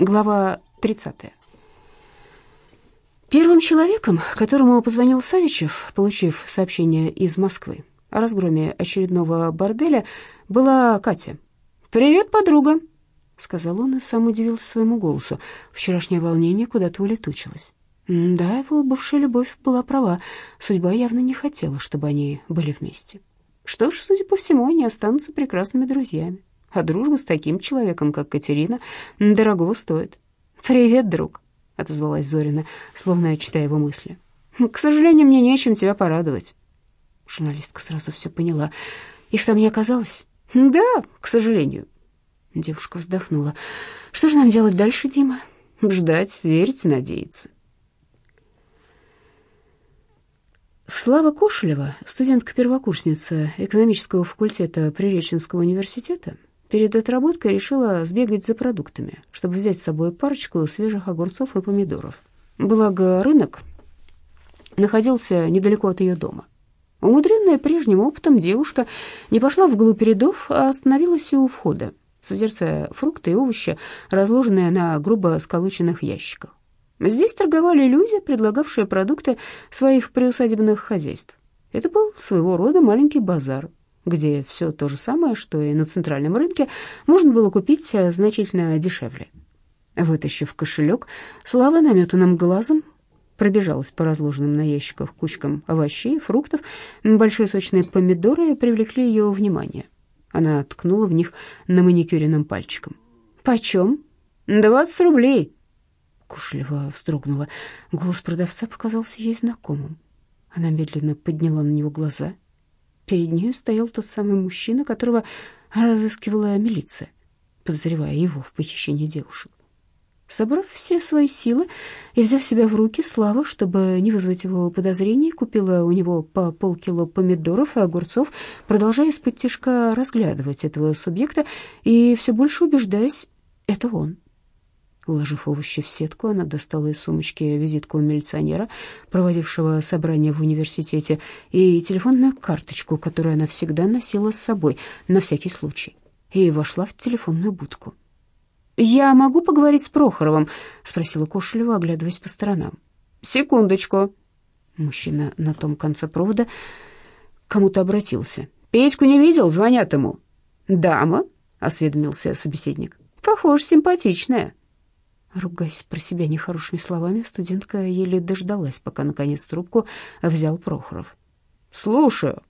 Глава 30. Первым человеком, которому позвонил Савичев, получив сообщение из Москвы о разгроме очередного борделя, была Катя. «Привет, подруга», — сказал он и сам удивился своему голосу. Вчерашнее волнение куда-то улетучилось. Да, его бывшая любовь была права. Судьба явно не хотела, чтобы они были вместе. Что ж, судя по всему, они останутся прекрасными друзьями а дружба с таким человеком, как Катерина, дорогого стоит. «Привет, друг», — отозвалась Зорина, словно читая его мысли. «К сожалению, мне нечем тебя порадовать». Журналистка сразу все поняла. «Их там не оказалось?» «Да, к сожалению». Девушка вздохнула. «Что же нам делать дальше, Дима?» «Ждать, верить надеяться». Слава Кошелева, студентка-первокурсница экономического факультета Приреченского университета, Перед отработкой решила сбегать за продуктами, чтобы взять с собой парочку свежих огурцов и помидоров. Благо, рынок находился недалеко от ее дома. Умудренная прежним опытом девушка не пошла вглубь рядов, а остановилась у входа, созерцая фрукты и овощи, разложенные на грубо сколоченных ящиках. Здесь торговали люди, предлагавшие продукты своих приусадебных хозяйств. Это был своего рода маленький базар, где все то же самое, что и на центральном рынке, можно было купить э, значительно дешевле. Вытащив кошелек, Слава наметанным глазом пробежалась по разложенным на ящиках кучкам овощей, фруктов. Большие сочные помидоры привлекли ее внимание. Она ткнула в них на маникюренным пальчиком. «Почем?» «Двадцать рублей». Кушлева вздрогнула. Голос продавца показался ей знакомым. Она медленно подняла на него глаза — Перед ней стоял тот самый мужчина, которого разыскивала милиция, подозревая его в похищении девушек. Собрав все свои силы и взяв себя в руки, Слава, чтобы не вызвать его подозрений, купила у него по полкило помидоров и огурцов, продолжая из-под тяжка разглядывать этого субъекта и все больше убеждаясь, это он. Уложив овощи в сетку, она достала из сумочки визитку милиционера, проводившего собрание в университете, и телефонную карточку, которую она всегда носила с собой на всякий случай, и вошла в телефонную будку. «Я могу поговорить с Прохоровым?» — спросила Кошелева, оглядываясь по сторонам. «Секундочку». Мужчина на том конце провода кому-то обратился. «Петьку не видел? Звонят ему». «Дама?» — осведомился собеседник. «Похоже, симпатичная». Ругаясь про себя нехорошими словами, студентка еле дождалась, пока, наконец, трубку взял Прохоров. «Слушаю».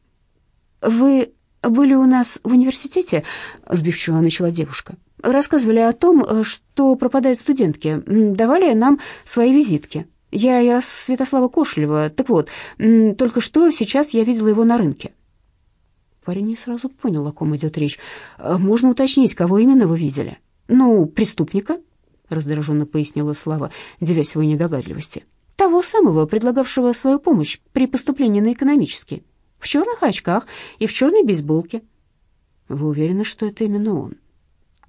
«Вы были у нас в университете?» — сбивчиво начала девушка. «Рассказывали о том, что пропадают студентки. Давали нам свои визитки. Я и раз Святослава Кошелева. Так вот, только что сейчас я видела его на рынке». Парень не сразу понял, о ком идет речь. «Можно уточнить, кого именно вы видели?» «Ну, преступника?» Раздраженно пояснила Слава, девясь его недогадливости. Того самого, предлагавшего свою помощь при поступлении на экономический. В черных очках и в черной бейсболке. Вы уверены, что это именно он?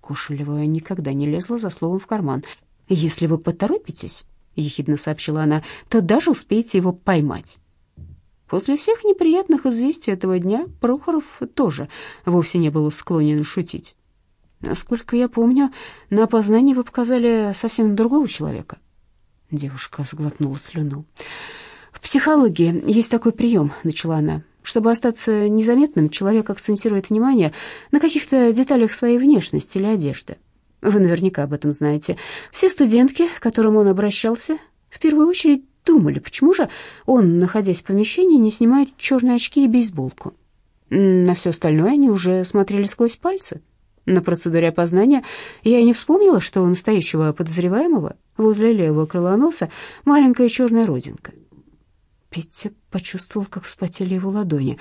Кошелева никогда не лезла за словом в карман. Если вы поторопитесь, ехидно сообщила она, то даже успеете его поймать. После всех неприятных известий этого дня Прохоров тоже вовсе не был склонен шутить. Насколько я помню, на опознании вы показали совсем другого человека. Девушка сглотнула слюну. В психологии есть такой прием, начала она. Чтобы остаться незаметным, человек акцентирует внимание на каких-то деталях своей внешности или одежды. Вы наверняка об этом знаете. Все студентки, к которым он обращался, в первую очередь думали, почему же он, находясь в помещении, не снимает черные очки и бейсболку. На все остальное они уже смотрели сквозь пальцы. На процедуре опознания я и не вспомнила, что у настоящего подозреваемого возле левого крыла носа маленькая черная родинка. Петя почувствовал, как вспотели его ладони.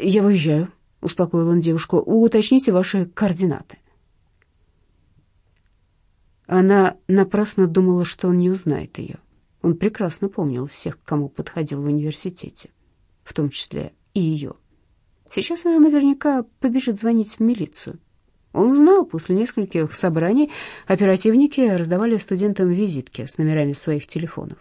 «Я выезжаю», — успокоил он девушку. «Уточните ваши координаты». Она напрасно думала, что он не узнает ее. Он прекрасно помнил всех, кому подходил в университете, в том числе и ее. Сейчас она наверняка побежит звонить в милицию. Он знал, после нескольких собраний оперативники раздавали студентам визитки с номерами своих телефонов.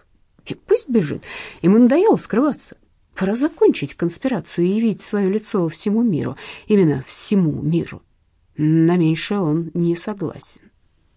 И пусть бежит, ему надоело скрываться. Пора закончить конспирацию и явить свое лицо всему миру, именно всему миру. На меньшее он не согласен.